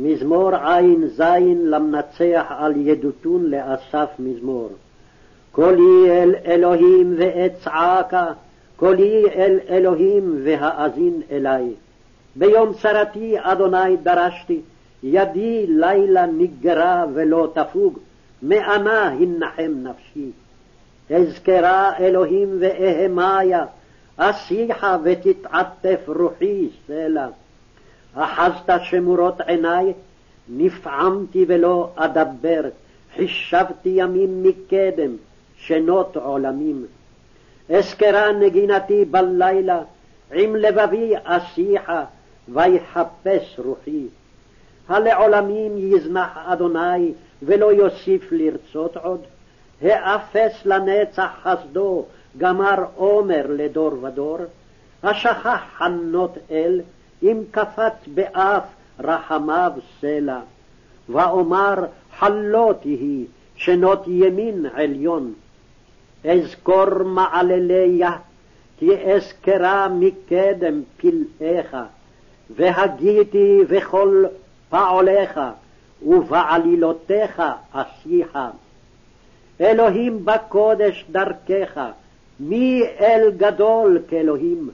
מזמור ע"ז למנצח על ידותון לאסף מזמור. קולי אל אלוהים ואצעקה, קולי אל אלוהים והאזין אלי. ביום צרתי אדוני דרשתי, ידי לילה נגרה ולא תפוג, מאנה הנחם נפשי. אזכרה אלוהים ואהמיה, אשיחה ותתעטף רוחי סלע. אחזת שמורות עיני, נפעמתי ולא אדבר, חישבתי ימים מקדם, שנות עולמים. אזכרה נגינתי בלילה, עם לבבי אשיחה, ויחפש רוחי. הלעולמים יזנח אדוני, ולא יוסיף לרצות עוד? האפס לנצח חסדו, גמר עומר לדור ודור? השכח חנות אל, אם קפץ באף רחמיו סלע. ואומר חלות יהי, שנות ימין עליון. אזכור מעלליה, כי אזכרה מקדם פלאיך, והגיתי וכל פעוליך, ובעלילותיך אשיחה. אלוהים בקודש דרכך, מי אל גדול כאלוהים?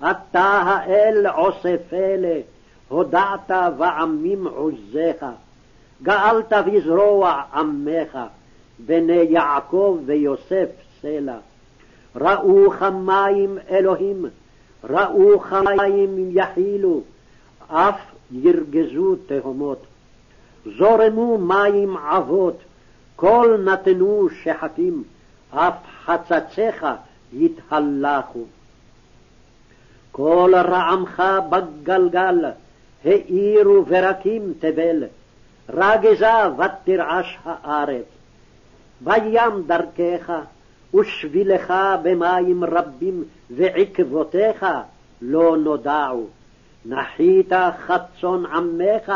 אתה האל עושה פלא, הודעת ועמים עוזיך. גאלת בזרוע עמך, בני יעקב ויוסף סלע. ראו כמים אלוהים, ראו כמים יחילו, אף ירגזו תהומות. זורמו מים עבות, כל נתנו שחקים, אף חצציך יתהלכו. כל רעמך בגלגל, האירו ברקים תבל, רגזה ותרעש הארץ. בים דרכך, ושבילך במים רבים, ועקבותיך לא נודעו. נחית חצון עמך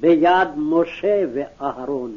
ביד משה ואהרון.